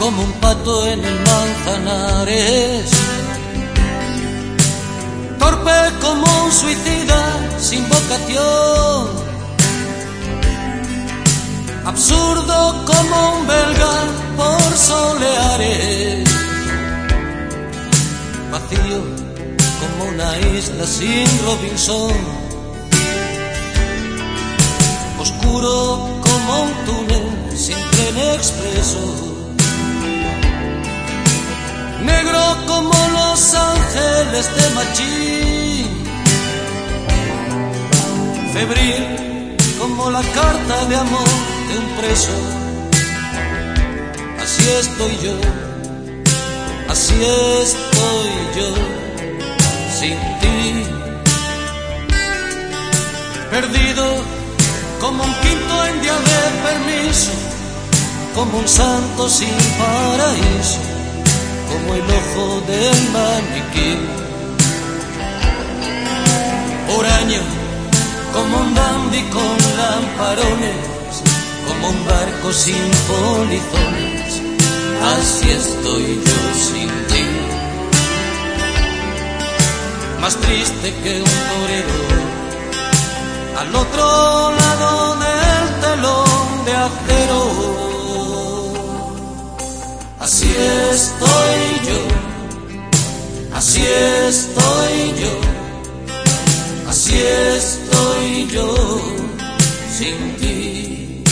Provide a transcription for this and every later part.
como un pato en el manzanares. Torpe como un suicida sin vocación. Absurdo como un belga por soleares. Vacío como una isla sin Robinson. Oscuro como un túnel sin tren expreso. De Machín. Febril como la carta de amor de un preso. Así estoy yo, así estoy yo, sin ti. Perdido como un quinto en día de permiso, como un santo sin paraíso, como el ojo del maniquí. Como un dandy con lamparones, como un barco sin polizones, así estoy yo sin ti. Más triste que un torero al otro lado del telón de acero. Así estoy yo, así estoy yo, estoy yo sin ti.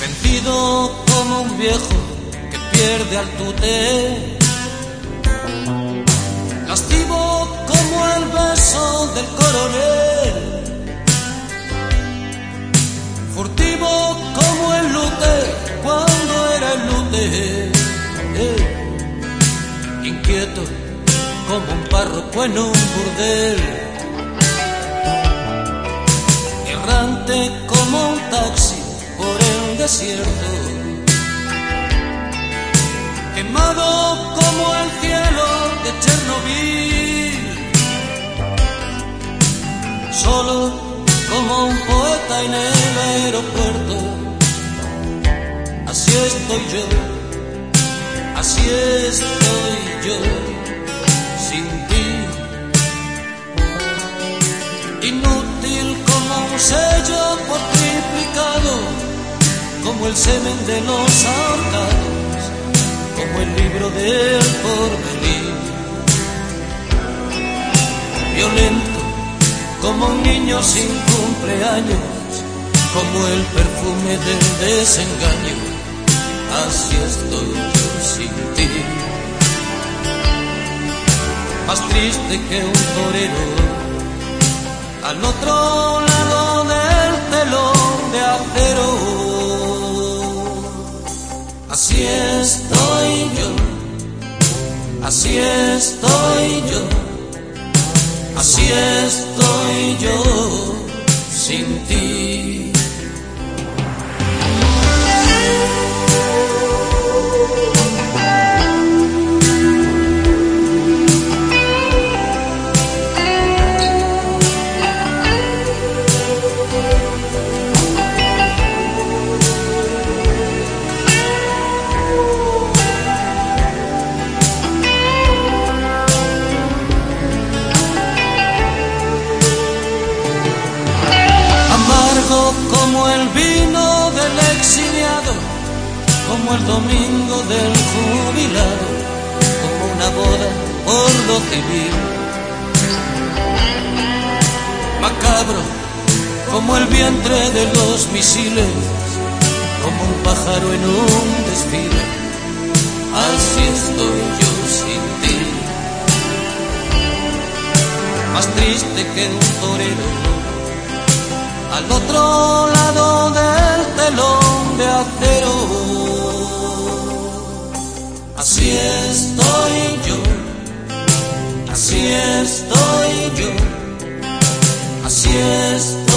Vencido como un viejo que pierde al tute. Lascivo como el beso del coronel, furtivo como como un párroco en un burdel, errante como un taxi por el desierto, quemado como el cielo de Chernobyl. Solo como un poeta en el aeropuerto. Así estoy yo, así estoy yo, Inútil como un sello por como el semen de los ahorcados, como el libro del porvenir. Violento como un niño sin cumpleaños, como el perfume del desengaño, así estoy yo sin ti. Más triste que un torero, al otro lado del telón de acero. Así estoy yo, así estoy yo. Así estoy yo como el vino del exiliado, como el domingo del jubilado, como una boda por lo civil. Macabro como el vientre de los misiles, como un pájaro en un desfile. Así estoy yo sin ti, más triste que un torero al otro lado del telón de acero. Así estoy yo, así estoy yo, así estoy